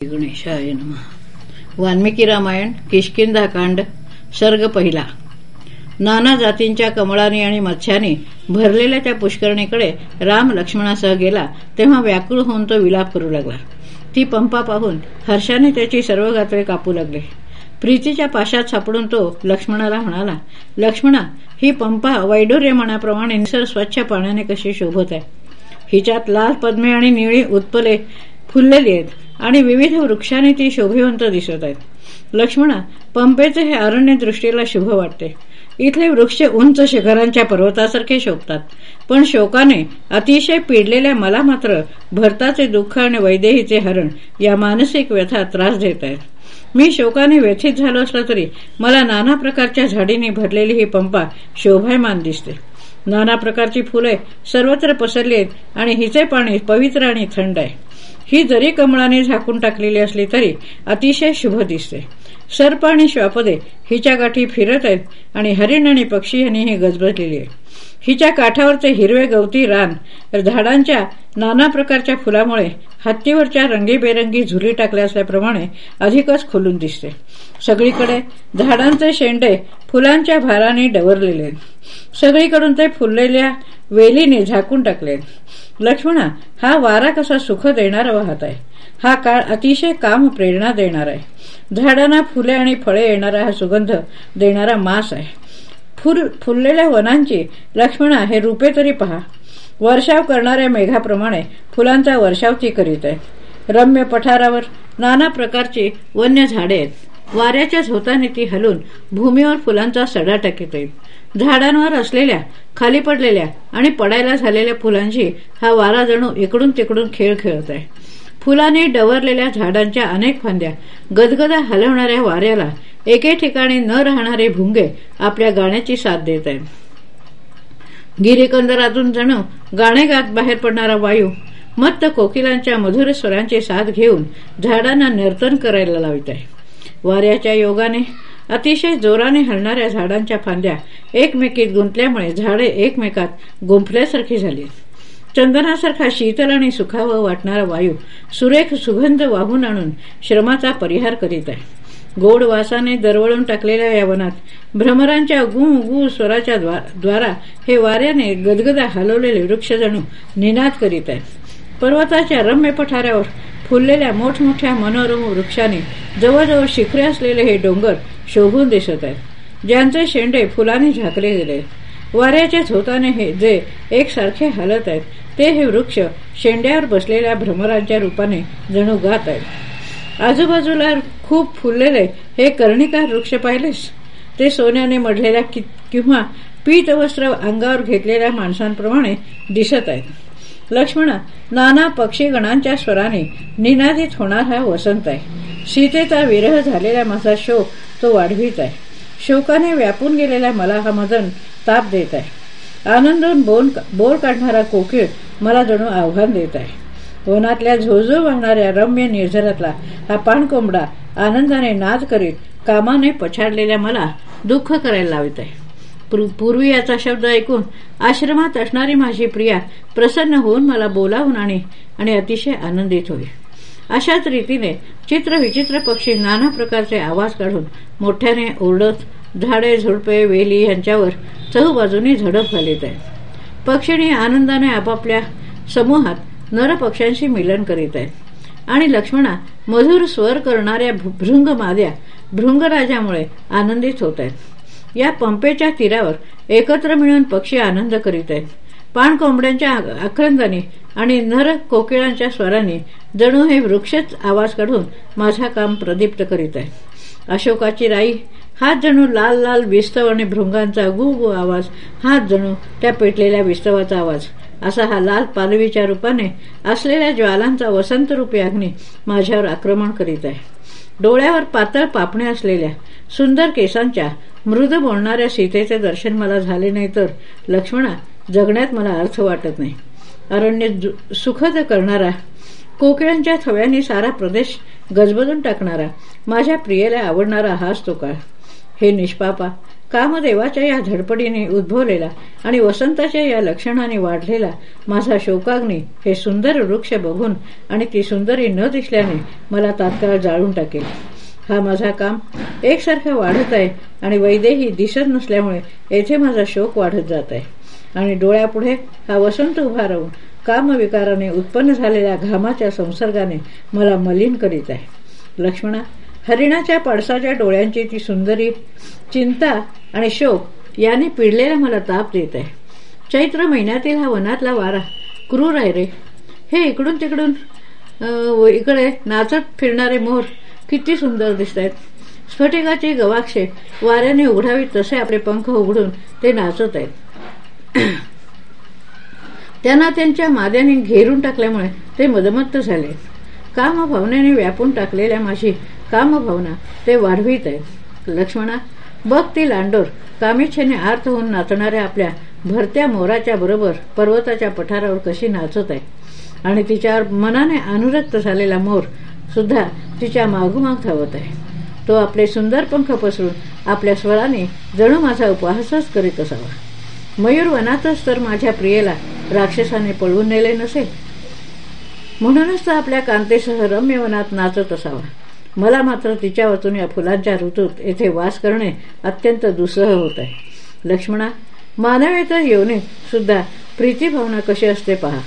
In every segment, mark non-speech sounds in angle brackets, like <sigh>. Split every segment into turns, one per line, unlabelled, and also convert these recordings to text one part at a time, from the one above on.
गणेशाय नम. वाल्मिकी रामायण किशकिंधाकांड सर्ग पहिला. नाना जातींच्या कमळाने आणि मत्स्याने भरलेल्या त्या पुष्करणीकडे राम लक्ष्मणासह गेला तेव्हा व्याकुळ होऊन तो विलाप करू लागला. ती पंपा पाहून हर्षाने त्याची सर्व गात्रे कापू लागले. प्रीतीच्या पाशात सापडून तो लक्ष्मणाला म्हणाला लक्ष्मणा ही पंपा वैडूर्य मनाप्रमाणे निसर स्वच्छ पाण्याने कशी शोभत आहे? हिच्यात लाल पद्मे आणि निळी उत्पले फुललेली आहेत. आणि विविध वृक्षाने ती शोभिवंत दिसत आहेत. लक्ष्मणा पंपेचे हे अरण्य दृष्टीला शुभ वाटते. इथले वृक्ष उंच शिखरांच्या पर्वतासारखे शोभतात. पण शोकाने अतिशय पिडलेल्या मला मात्र भरताचे दुःख आणि वैदेहीचे हरण या मानसिक व्यथा त्रास देत आहेत. मी शोकाने व्यथित झालो असलो तरी मला नाना प्रकारच्या झाडीने भरलेली ही पंपा शोभायमान दिसते. नाना प्रकारची फुले सर्वत्र पसरली आहेत आणि हिचे पाणी पवित्र आणि थंड आहे. ही जरी कमळाने झाकून टाकलेली असली तरी अतिशय शुभ दिसते. सर्प आणि श्वापदे हिच्या गाठी फिरत आहेत आणि हरिण आणि पक्षी यांनी ही गजबजलेली आहे हिच्या काठावरचे हिरवे गवती रान झाडांच्या नाना प्रकारच्या फुलामुळे हत्तीवरच्या रंगीबेरंगी झुली टाकल्या असल्याप्रमाणे अधिकच खुलून दिसते. सगळीकडे झाडांचे शेंडे फुलांच्या भाराने डवरलेले. सगळीकडून ते फुललेल्या वेलीने झाकून टाकले. लक्ष्मणा हा वारा कसा सुख देणारा वाहत आहे. हा काळ अतिशय काम प्रेरणा देणार आहे. झाडांना फुले आणि फळे येणारा हा सुगंध देणारा मास आहे. फुल फुललेल्या वनांची लक्ष्मणा हे रूपे तरी पहा. वर्षाव करणाऱ्या मेघाप्रमाणे फुलांचा वर्षाव ती करीत आहे. रम्य पठारावर नाना प्रकारची वन्य झाडे आहेत. वाऱ्याच्या झोताने ती हलून भूमीवर फुलांचा सडा टाकीत येईल झाडांवर असलेल्या खाली पडलेल्या आणि पडायला झालेल्या फुलांशी हा वारा जणू इकडून तिकडून खेळ खेळत आहे. फुलाने डवरलेल्या झाडांच्या अनेक फांद्या गदगदा हलवणाऱ्या वाऱ्याला एके ठिकाणी न राहणारे भुंगे आपल्या गाण्याची साथ देत आहेत. गिरीकंदरातून जणू गाणे गात बाहेर पडणारा वायू मत्त कोकिलांच्या मधुर स्वरांची साथ घेऊन झाडांना नर्तन करायला लावित आहे. वाऱ्याच्या योगाने अतिशय जोराने हलणाऱ्या झाडांच्या फांद्या एकमेकीत गुंतल्यामुळे झाडे एकमेकात गुंफल्यासारखी झाली चंदनासारखा शीतल आणि सुखावं वाटणारा वायू सुरेख सुगंध वाहून आणून श्रमाचा परिहार करीत आहे. गोड वासाने दरवळून टाकलेल्या या वनात. भ्रमरांच्या गु गु स्वराच्या द्वारा हे वाऱ्याने गदगदा हलवलेले वृक्ष जणू निनाद करीत आहेत. पर्वताच्या रम्य पठारावर फुललेल्या मोठमोठ्या मनोरम वृक्षाने जवळजवळ शिखरे असलेले हे डोंगर शोभून दिसत आहेत. ज्यांचे शेंडे फुलाने झाकले गेले वाऱ्याच्या झोताने हे जे एकसारखे हलत आहेत ते हे वृक्ष शेंड्यावर बसलेल्या भ्रमरांच्या रूपाने जणू गात आहेत. आजूबाजूला खूप फुललेले. हे कर्णिकार वृक्ष पाहिलेस? ते सोन्याने मढलेल्या किंवा पीत वस्त्र अंगावर घेतलेल्या माणसांप्रमाणे दिसत आहेत. लक्ष्मणा नाना पक्षीगणांच्या स्वराने निनादित होणार हा वसंत आहे. सीतेचा विरह झालेला माझा शोक तो वाढवीत आहे. शोकाने व्यापून गेलेल्या मला हा मदन ताप देत आहे. आनंदून बोन बोर काढणारा कोकीळ मला जणू आव्हान देत आहे. वनातल्या झोझो वाहणाऱ्या रम्य निर्झरातला हा पाणकोंबडा आनंदाने नाद करीत कामाने पछाडलेल्या मला दुःख करायला लावित आहे. पूर्वी याचा शब्द ऐकून आश्रमात असणारी माझी प्रिया प्रसन्न होऊन मला बोलावून आणि आणि अतिशय आनंदित होईल. अशाच रीतीने चित्र विचित्र पक्षी नाना प्रकारचे आवाज काढून मोठ्याने ओरडत झाडे झुडपे वेली यांच्यावर चहूबाजूनी झडप घालीत आहे. पक्षिणी आनंदाने आपापल्या समूहात नर पक्ष्यांशी मिलन करीत आहेत आणि लक्ष्मणा मधुर स्वर करणाऱ्या भृंग माद्या भृंगराजामुळे आनंदित होत आहेत. या पंपेच्या तीरावर एकत्र मिळून पक्षी आनंद करीत आहेत. पाण कोंबड्यांच्या आक्रंदाने आणि नर कोकिळांच्या स्वराने जणू हे वृक्षच आवाज काढून माझा काम प्रदीप्त करीत आहे. अशोकाची राई हात जणू लाल लाल विस्तव आणि भृंगांचा गु गु आवाज हात जणू त्या पेटलेल्या विस्तवाचा आवाज. असा हा लाल पालवीच्या रूपाने असलेल्या ज्वालांचा वसंत रूपी अग्नी माझ्यावर आक्रमण करीत आहे. डोळ्यावर पातळ पापणे असलेल्या सुंदर केसांच्या मृद बोलणाऱ्या सीतेचे दर्शन मला झाले नाही तर लक्ष्मणा जगण्यात मला अर्थ वाटत नाही. अरण्य सुखद करणारा कोकिळांच्या थव्याने सारा प्रदेश गजबजून टाकणारा माझ्या प्रियेला आवडणारा हाच तो काळ. हे निष्पापा कामदेवाच्या या धडपडीने उद्भवलेला आणि वसंताच्या या लक्षणाने वाढलेला माझा शोकाग्नी हे सुंदर वृक्ष बघून आणि ती सुंदरी न दिसल्याने मला तात्काळ जाळून टाकेल. हा माझा काम एकसारखा वाढत आहे आणि वैदेही दिसत नसल्यामुळे येथे माझा शोक वाढत जात आहे. आणि डोळ्यापुढे हा वसंत उभा राहून कामविकाराने उत्पन्न झालेल्या घामाच्या संसर्गाने मला मलिन करीत आहे. लक्ष्मणा हरिणाच्या पडसाच्या डोळ्यांची ती सुंदरी चिंता आणि शोक याने पिडलेला मला ताप देत आहे. चैत्र महिन्यातील हा वनातला वारा क्रूर आहे रे. हे इकडून तिकडून इकडे नाचत फिरणारे मोर किती सुंदर दिसत आहेत स्फटिकाचे गवाक्षे वाऱ्याने उघडावीत तसे आपले पंख उघडून ते नाचत आहेत. <clears throat> त्यांना त्यांच्या माद्याने घेरून टाकल्यामुळे ते मदमत्त झाले. कामभावनेने व्यापून टाकलेल्या माझी कामभावना. ते वाढवीत आहे. लक्ष्मणा बघ ती लांडोर. कामेच्छेने आर्त होऊन नाचणाऱ्या आपल्या भरत्या मोराच्या बरोबर पर्वताच्या पठारावर कशी नाचत आहे. आणि तिच्यावर मनाने अनुरक्त झालेला मोर सुद्धा तिच्या मागोमाग धावत आहे. तो आपले सुंदर पंख पसरून आपल्या स्वराने जणू माझा उपहासच करीत असावा. मयूर वनातच तर माझ्या प्रियेला राक्षसाने पळवून नेले नसेल म्हणूनच तर आपल्या कांतेसह रम्य वनात नाचत असावा. मला मात्र तिच्या वतून या फुलांच्या ऋतूत येथे वास करणे अत्यंत दुसह होत आहे. लक्ष्मणा मानवेतर येऊने सुद्धा प्रीतीभावना कशी असते पहा.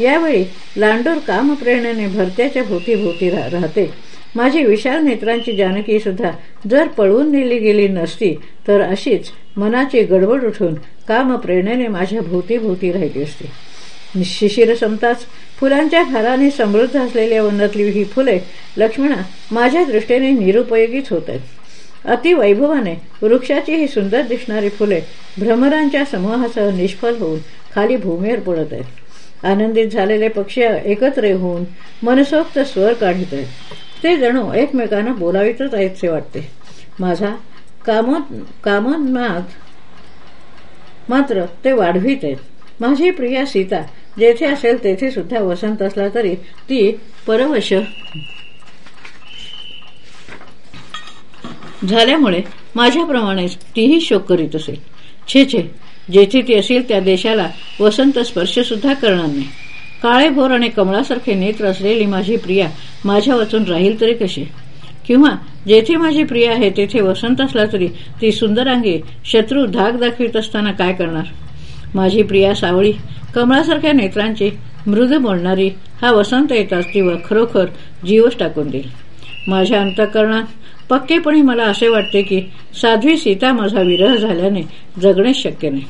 यावेळी लांडोर कामप्रेरणेने भरत्याच्या भोवती राहते. माझी विशाल नेत्रांची जानकी सुद्धा जर पळवून नेली गेली नसती तर अशीच मनाची गडबड उठून कामप्रेरणेने माझ्या भोवतीभोवती राहिली असते. शिशिर समताच फुलांच्या घराने समृद्ध असलेल्या वनातली ही फुले लक्ष्मणा माझ्या दृष्टीने निरुपयोगीच होत आहेत अतिवैभवाने वृक्षाची ही सुंदर दिसणारी फुले भ्रमरांच्या समूहासह निष्फल होऊन खाली भूमीवर पडत आहेत आनंदित झालेले पक्षी एकत्र होऊन मनसोक्त स्वर काढत आहेत ते जणू एकमेकांना बोलावितच आहेतसे वाटते. माझा कामोद कामोन्माद मात्र ते वाढवीत आहेत माझी प्रिया सीता जेथे असेल तेथे सुद्धा वसंत असला तरी ती परवश झाल्यामुळे माझ्याप्रमाणेच तीही शोक करीत असेल छे छे. जेथे ती असेल त्या देशाला वसंत स्पर्श सुद्धा करणार नाही. काळे भोर आणि कमळासारखे नेत्र असलेली माझी प्रिया माझ्या वाचून राहील तरी कशी? किंवा जेथे माझी प्रिया आहे तेथे वसंत असला तरी ती सुंदरांगी शत्रू धाक दाखवित असताना काय करणार? माझी प्रिया सावळी कमळासारख्या नेत्रांची मृद बोलणारी हा वसंत येताच ती खरोखर जीवच टाकून देईल. माझ्या अंतकरणात पक्केपणे मला असे वाटते की साध्वी सीता माझा विरह झाल्याने जगणेच शक्य नाही.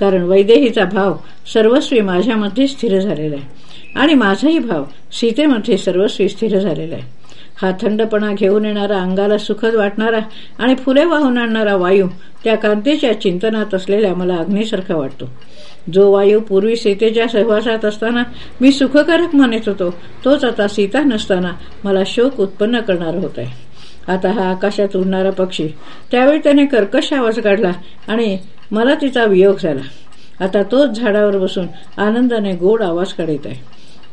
कारण वैदेहीचा भाव सर्वस्वी माझ्यामध्ये स्थिर झालेला आहे आणि माझाही भाव सीतेमध्ये सर्वस्वी स्थिर झालेला आहे. हा थंडपणा घेऊन येणारा अंगाला सुखद वाटणारा आणि फुले वाहून आणणारा वायू त्या कांतेच्या चिंतनात असलेल्या मला अग्नीसारखा वाटतो. जो वायू पूर्वी सीतेच्या सहवासात असताना मी सुखकारक मानत होतो तोच आता सीता नसताना मला शोक उत्पन्न करणार होत आहे आता हा आकाशात उडणारा पक्षी त्यावेळी त्याने कर्कश आवाज काढला आणि मला तिचा वियोग झाला. आता तोच झाडावर बसून आनंदाने गोड आवाज काढत आहे.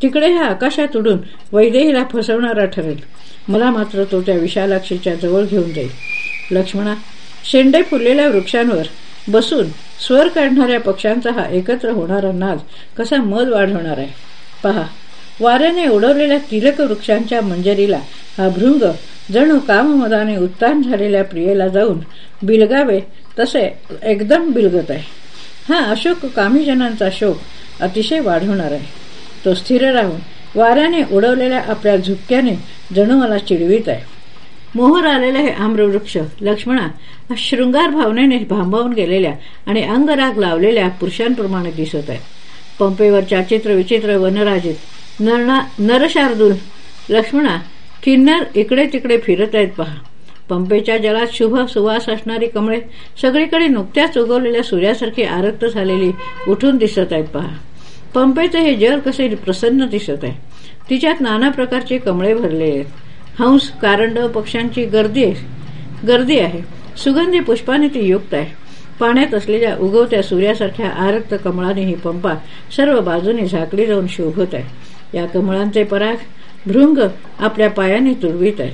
तिकडे हा आकाशात उडून वैदेहीला फसवणारा ठरेल. मला मात्र तो त्या विशालाक्षीच्या जवळ घेऊन जाईल. लक्ष्मणा शेंडे फुललेल्या वृक्षांवर बसून स्वर काढणाऱ्या पक्ष्यांचा हा एकत्र होणारा नाद कसा मध वाढवणार आहे? पहा वाऱ्याने उडवलेल्या तिलक वृक्षांच्या मंजरीला हा भृंग जणू काममदाने उत्तान झालेल्या प्रियेला जाऊन बिलगावे तसे एकदम बिलगत आहे. हा अशोक कामीजनांचा शोक अतिशय वाढवणार आहे. तो स्थिर राहून वाऱ्याने उडवलेल्या आपल्या झुक्याने जणू मला चिडवीत आहे. मोहर आलेले हे आम्रवृक्ष लक्ष्मणा शृंगार भावनेने भांबावून गेलेल्या आणि अंगराग लावलेल्या पुरुषांप्रमाणे दिसत आहे. पंपेवरच्या चित्र विचित्र वनराजित नरशार्दूल लक्ष्मणा किन्नर इकडे तिकडे फिरत आहेत पहा. पंपेच्या जलात शुभ सुवास असणारी कमळे सगळीकडे नुकत्याच उगवलेल्या सूर्यासारखी आरक्त झालेली उठून दिसत आहेत पहा. पंपेचे हे जल कसे प्रसन्न दिसत आहे. तिच्यात नाना प्रकारचे कमळे भरले आहेत. हंस कारंड पक्ष्यांची गर्दी गर्दी आहे. सुगंधी पुष्पाने ती युक्त आहे. पाण्यात असलेल्या उगवत्या सूर्यासारख्या आरक्त कमळाने ही पंपा सर्व बाजूने झाकली जाऊन शोभत आहे. या कमळांचे पराग भृंग आपल्या पायाने तुडवीत आहे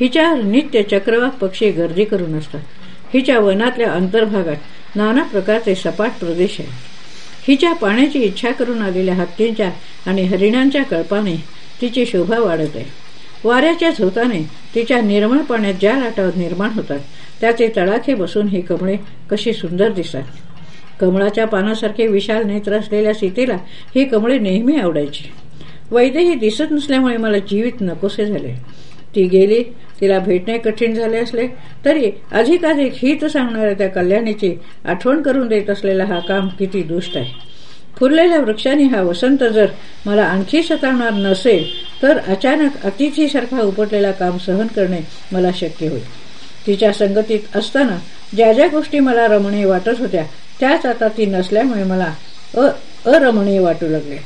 हिच्यावर नित्य चक्रवाक पक्षी गर्दी करून असतात. हिच्या वनातल्या अंतर्भागात नाना प्रकारचे सपाट प्रदेश आहे हिच्या पाण्याची इच्छा करून आलेल्या हत्तींच्या आणि हरिणांच्या कळपाने तिची शोभा वाढत आहे. वाऱ्याच्या झोताने तिच्या निर्मळ पाण्यात ज्या लाटा निर्माण होतात त्याचे तडाखे बसून ही कमळे कशी सुंदर दिसतात. कमळाच्या पानासारखे विशाल नेत्र असलेल्या सीतेला ही कमळे नेहमी आवडायची. वैदेही दिसत नसल्यामुळे मला जीवित नकोसे झाले. ती गेली तिला भेटणे कठीण झाले असले तरी अधिकाधिक हित सांगणाऱ्या त्या कल्याणीची आठवण करून देत असलेला हा काम किती दुष्ट आहे. फुललेल्या वृक्षांनी हा वसंत जर मला आणखी सतावणार नसेल तर अचानक अतिथीसारखा उपटलेला काम सहन करणे मला शक्य होईल. तिच्या संगतीत असताना ज्या ज्या गोष्टी मला रमणीय वाटत होत्या त्याच आता ती नसल्यामुळे मला अरमणीय वाटू लागले.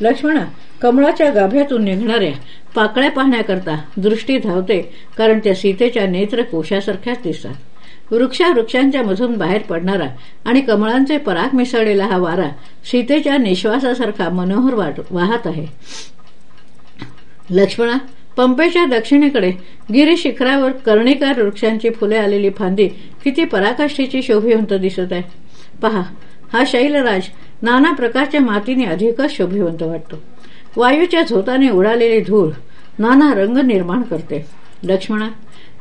लक्ष्मणा कमळाच्या गाभ्यातून निघणाऱ्या पाकळ्या पाहण्याकरता दृष्टी धावते कारण त्या सीतेच्या नेत्र कोशासारख्याच दिसतात. वृक्षा वृक्षांच्या मधून बाहेर पडणारा आणि कमळांचे पराग मिसळलेला हा वारा सीतेच्या निश्वासासारखा मनोहर वाहत आहे. लक्ष्मणा पंपेच्या दक्षिणेकडे गिरी शिखरावर कर्णिकार वृक्षांची फुले आलेली फांदी किती पराकाष्ठेची शोभिवंत दिसत आहे. पहा हा शैलराज नाना प्रकारच्या मातीने अधिकच शोभिवंत वाटतो. वायूच्या झोताने उडालेली धूळ नाना रंग निर्माण करते. लक्ष्मणा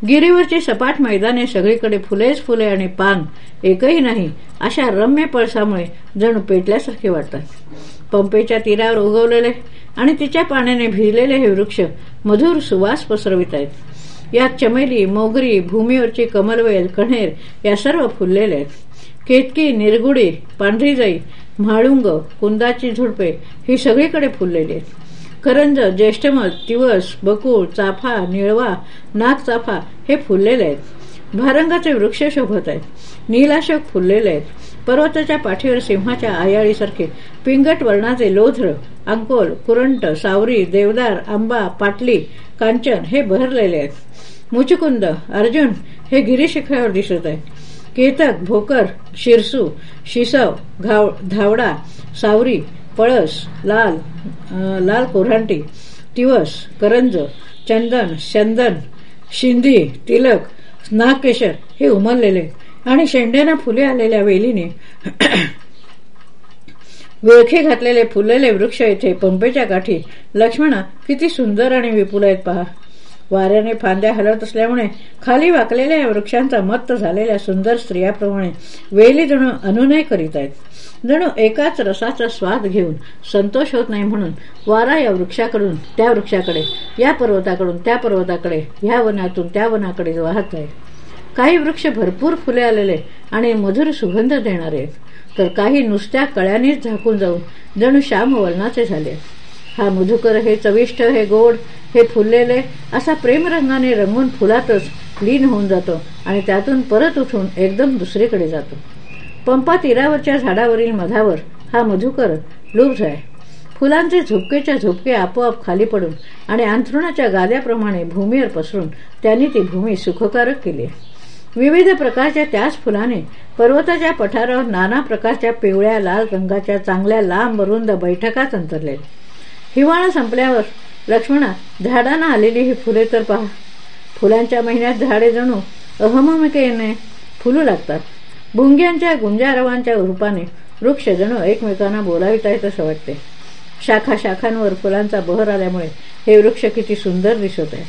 गिरीवरची सपाट मैदाने सगळीकडे फुलेच फुले आणि पान एकही नाही अशा रम्य पळसामुळे जणू पेटल्यासारखे वाटतात. पंपेच्या तीरावर उगवलेले आणि तिच्या पाण्याने भिजलेले हे वृक्ष मधुर सुवास पसरवित आहेत. यात चमेली मोगरी भूमीवरची कमलवेल कण्हेर या सर्व फुललेले आहेत. केतकी निरगुडी पांढरी जाई म्हाळुंग कुंदाची झुडपे ही सगळीकडे फुललेली आहेत. करंज ज्येष्ठमध तिवस बकुळ चाफा निळवा नागचाफा हे फुललेले आहेत. भारंगाचे वृक्ष शोभत आहेत. नीलाशोक फुललेले आहेत. पर्वताच्या पाठीवर सिंहाच्या आयाळीसारखे पिंगट वर्णाचे लोधर अंकोल कुरंट सावरी देवदार आंबा पाटली कांचन हे बहरलेले आहेत. मुचकुंद अर्जुन हे गिरीशिखरावर दिसत आहे केतक भोकर शिरसू शिसव घाव धावडा सावरी पळस लाल लाल कोऱ्हांटी तिवस करंज चंदन चंदन शिंदी तिलक नागकेशर हे उमललेले आणि शेंड्याना फुले आलेल्या वेलीने वेळखे घातलेले फुललेले वृक्ष येथे पंपेच्या गाठी लक्ष्मणा किती सुंदर आणि विपुल आहेत पहा. वाऱ्याने फांद्या हलत असल्यामुळे खाली वाकलेल्या या वृक्षांचा मत्त झालेल्या सुंदर स्त्रियाप्रमाणे वेली जणू अनुनय करीत आहेत. जणू एकाच रसाचा स्वाद घेऊन संतोष होत नाही म्हणून वारा या वृक्षाकडून त्या वृक्षाकडे या पर्वताकडून त्या पर्वताकडे ह्या वनातून त्या वनाकडे वाहत आहे. काही वृक्ष भरपूर फुले आलेले आणि मधुर सुगंध देणारे आहेत. तर काही नुसत्या कळ्यानेच झाकून जाऊन जणू श्याम वलनाचे झाले. हा मधुकर हे चविष्ट हे गोड हे फुललेले असा प्रेमरंगाने रंगून फुलातच लीन होऊन जातो आणि त्यातून परत उठून एकदम दुसरीकडे जातो. पंपा तीरावरच्या झाडावरील मधावर हा मधुकर लुब्ध आहे. फुलांचे झोपकेच्या झोपके आपोआप खाली पडून आणि अंथरुणाच्या गाद्याप्रमाणे भूमीवर पसरून त्यांनी ती भूमी सुखकारक केली विविध प्रकारच्या त्याच फुलाने पर्वताच्या पठारावर नाना प्रकारच्या पिवळ्या लाल रंगाच्या चांगल्या लांब रुंद बैठकाच अंतरले. हिवाळा संपल्यावर लक्ष्मणा झाडांना आलेली ही फुले तर पहा. फुलांच्या महिन्यात झाडे जणू अहममिकेने फुलू लागतात. भुंग्यांच्या गुंजारवांच्या रूपाने वृक्ष जणू एकमेकांना बोलावित आहेत असं वाटते. शाखा शाखांवर फुलांचा बहर आल्यामुळे हे वृक्ष किती सुंदर दिसत आहे.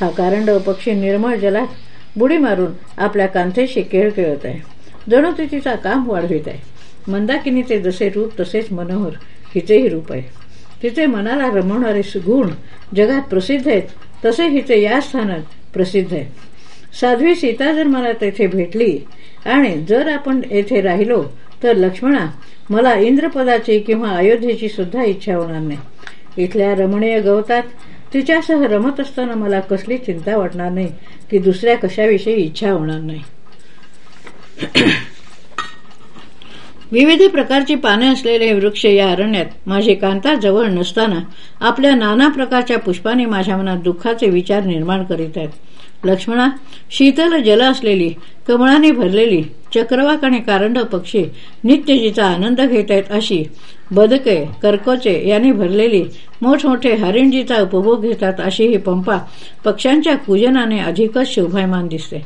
हा कारंडव पक्षी निर्मळ जलात बुडी मारून आपल्या कांथेशी केळ खेळत आहे. जणू ती तिचा काम वाढवित आहे. मंदाकिनीचे जसे रूप तसेच मनोहर हिचेही रूप आहे. तिचे मनाला रमवणारे गुण जगात प्रसिद्ध आहेत. तसे हिचे या स्थानात प्रसिद्ध आहे. साध्वी सीता जर मला तेथे भेटली आणि जर आपण येथे राहिलो तर लक्ष्मणा मला इंद्रपदाची किंवा अयोध्येची सुद्धा इच्छा होणार नाही. इथल्या रमणीय गवतात तिच्यासह रमत असताना मला कसली चिंता वाटणार नाही की दुसऱ्या कशाविषयी इच्छा होणार नाही. <clears throat> विविध प्रकारची पाने असलेले वृक्ष या अरण्यात माझे कांता जवळ नसताना आपल्या नाना प्रकारच्या पुष्पाने माझ्या मनात दुःखाचे विचार निर्माण करीत आहेत. लक्ष्मणा शीतल जल असलेली कमळाने भरलेली चक्रवाक आणि कारंड पक्षी नित्यजीचा आनंद घेत आहेत अशी बदके कर्कोचे यांनी भरलेली मोठमोठे हरिणजीचा उपभोग घेतात अशी ही पंपा पक्ष्यांच्या पूजनाने अधिकच शोभायमान दिसते.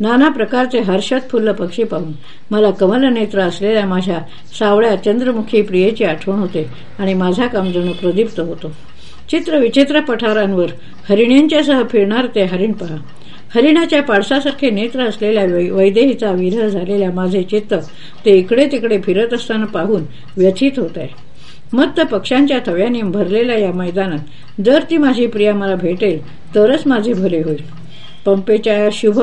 नाना प्रकारचे हर्षद फुल्ल पक्षी पाहून मला कमलनेत्र असलेल्या माझ्या सावळ्या चंद्रमुखी प्रियेची आठवण होते आणि माझा कामजणू प्रदीप्त होतो. चित्र विचित्र पठारांवर हरिणींच्यासह फिरणार ते हरिण पहा. हरिणाच्या पाडसासारखे नेत्र असलेल्या वैदेहीचा विरह झालेल्या माझे चित्त ते इकडे तिकडे फिरत असताना पाहून व्यथित होत आहे मत्त पक्ष्यांच्या थव्याने भरलेल्या या मैदानात जर ती माझी प्रिया मला भेटेल तरच माझे भले होईल. पंपेच्या या शुभ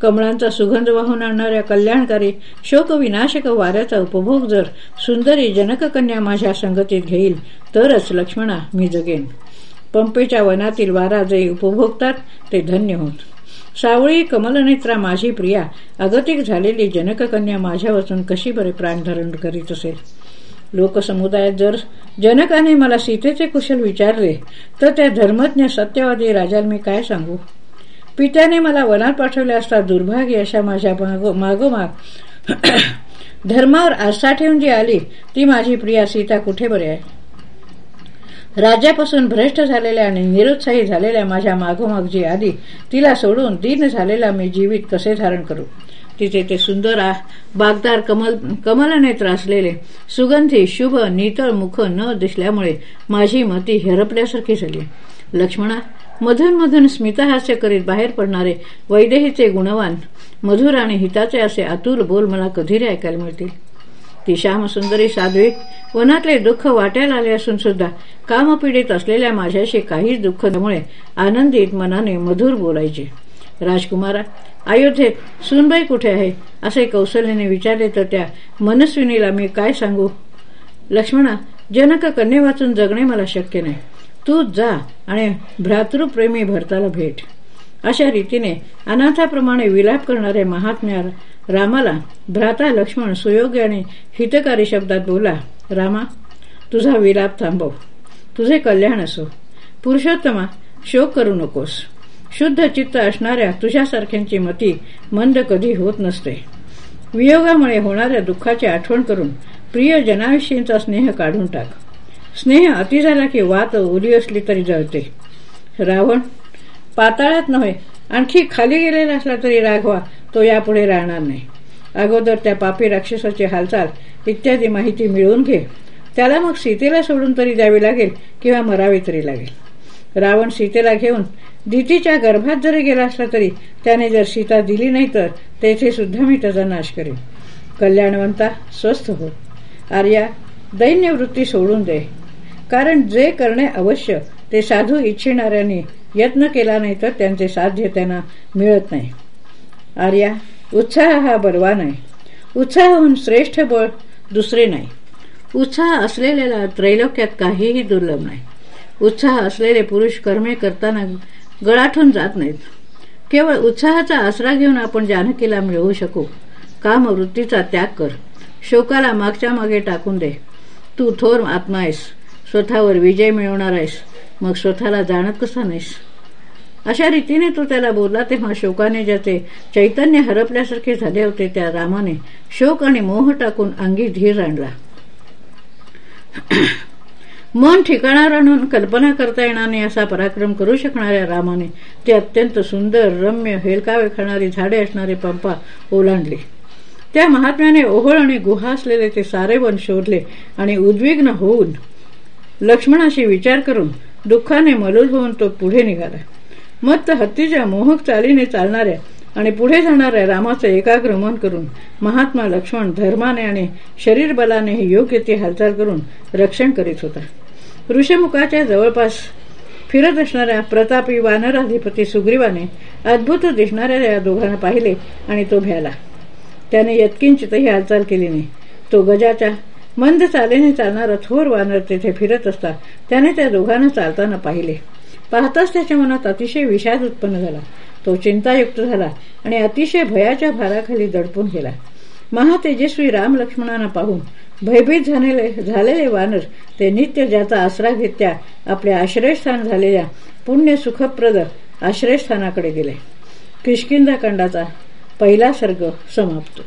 कमळांचा सुगंध वाहून आणणाऱ्या कल्याणकारी शोकविनाशक वाऱ्याचा उपभोग जर सुंदरी जनककन्या माझ्या संगतीत घेईल तरच लक्ष्मणा मी जगेन. पंपेच्या वनातील वारा जे उपभोगतात ते धन्य होत. सावळी कमलनेत्रा माझी प्रिया अगतिक झालेली जनककन्या माझ्या वाचून कशी बरे प्राणधारण करीत असेल? लोकसमुदायात जर जनकाने मला सीतेचे कुशल विचारले तर त्या धर्मज्ञ सत्यवादी राजाला मी काय सांगू? पित्याने मला वनात पाठवले असता दुर्भाग्य अशा माझ्या मागोमाग <clears throat> धर्मावर आस्था ठेवून जी आली ती माझी प्रिया सीता कुठे बरे आहे? राज्यापासून भ्रष्ट झालेल्या आणि निरुत्साही झालेल्या माझ्या मागोमाग आधी तिला सोडून दीन झालेला मी जीवित कसे धारण करू? तिथे ते सुंदर बागदार कमल कमलने त्रासलेले सुगंधी शुभ नितळ मुख न दिसल्यामुळे माझी मती हरपल्यासारखी झाली. लक्ष्मणा मधून मधून स्मितहास्य करीत बाहेर पडणारे वैदेहीचे गुणवान मधुर आणि हिताचे असे अतुल बोल मला कधीही ऐकायला मिळतील. ती श्यामसुंदरी साध्वी वनातले दुःख वाट्याला आले असून सुद्धा कामपीडित असलेल्या माझ्याशी काहीच दुःख त्यामुळे आनंदित मनाने मधुर बोलायचे. राजकुमारा अयोध्येत सुनबाई कुठे आहे? असे कौशल्याने विचारले तर त्या मनस्विनीला मी काय सांगू? लक्ष्मणा जनक कन्ये वाचून जगणे मला शक्य नाही. तू जा आणि भ्रातृप्रेमी भरताला भेट. अशा रीतीने अनाथाप्रमाणे विलाप करणाऱ्या महात्म्याला रामाला भ्राता लक्ष्मण सुयोग्य आणि हितकारी शब्दात बोला रामा तुझा विलाप थांबव. तुझे कल्याण असो. पुरुषोत्तमा शोक करू नकोस. शुद्ध चित्त असणाऱ्या तुझ्यासारख्यांची मती मंद कधी होत नसते. वियोगामुळे होणाऱ्या दुःखाची आठवण करून प्रिय जनाविषयींचा स्नेह काढून टाक. स्नेह अति झाला की वात उरी असली तरी जळते. रावण पाताळात नव्हे आणखी खाली गेलेला असला तरी राघवा तो यापुढे राहणार नाही. अगोदर त्या पापी राक्षसाची हालचाल इत्यादी माहिती मिळवून घे. त्याला मग सीतेला सोडून तरी द्यावी लागेल किंवा मरावे तरी लागेल. रावण सीतेला घेऊन दितीच्या गर्भात जरी गेला असला तरी त्याने जर सीता दिली नाही तर तेथे सुद्धा मी त्याचा नाश करेन. कल्याणवंता स्वस्थ हो. आर्या दैन्यवृत्ती सोडून दे. कारण जे करणे अवश्य ते साधू इच्छिणाऱ्यांनी यत्न केला नाही तर त्यांचे साध्य त्यांना मिळत नाही. आर्या उत्साह हा बलवान आहे उत्साहहून श्रेष्ठ बळ दुसरे नाही. उत्साह असलेल्याला त्रैलोक्यात काहीही दुर्लभ नाही. उत्साह असलेले पुरुष कर्मे करताना गळाठून जात नाहीत. केवळ उत्साहाचा आसरा घेऊन आपण जानकीला मिळवू शकू. काम वृत्तीचा त्याग कर. शोकाला मागच्या मागे टाकून दे. तू थोर आत्मा आहेस. स्वतःवर विजय मिळवणार आहेस. मग स्वतःला जाणत कसा नाहीस? अशा रीतीने तो त्याला बोलला तेव्हा शोकाने ज्याचे चैतन्य हरपल्यासारखे झाले होते त्या रामाने शोक आणि मोह टाकून अंगी धीर आणला. मन ठिकाणावर आणून कल्पना करता येणार नाही असा पराक्रम करू शकणाऱ्या रामाने ते अत्यंत सुंदर रम्य हेलकावे खाणारी झाडे असणारे पंपा ओलांडले. त्या महात्म्याने ओहळ आणि गुहा असलेले ते सारे वन शोधले आणि उद्विग्न होऊन लक्ष्मणाशी विचार करून दुःखाने मलूल होऊन तो पुढे निघाला. मत्त हत्तीच्या मोहक चालीने चालणाऱ्या आणि पुढे जाणाऱ्या रामाचं एकाग्र मन करून महात्मा लक्ष्मण धर्माने आणि शरीर बलाने योग्य ती हालचाल करून रक्षण करीत होता. ऋषमुखाच्या जवळपास फिरत असणाऱ्या प्रतापी वानराधिपती सुग्रीवाने अद्भुत दिसणाऱ्या या दोघांना पाहिले आणि तो भ्याला. त्याने यत्किंचितही हालचाल केली नाही. तो गजाच्या मंद चालेने चालणारा थोर वानर तेथे फिरत असता त्याने त्या दोघांना चालताना पाहिले. पाहताच त्याच्या मनात अतिशय विषाद उत्पन्न झाला. तो चिंतायुक्त झाला आणि अतिशय भयाच्या भाराखाली दडपून गेला. महातेजस्वी राम लक्ष्मणांना पाहून भयभीत झालेले झालेले वानर ते नित्य ज्याचा आसरा घेत त्या आपल्या आश्रयस्थान झालेल्या पुण्य सुखप्रद आश्रयस्थानाकडे गेले. किशकिंदा खंडाचा पहिला सर्ग समाप्त.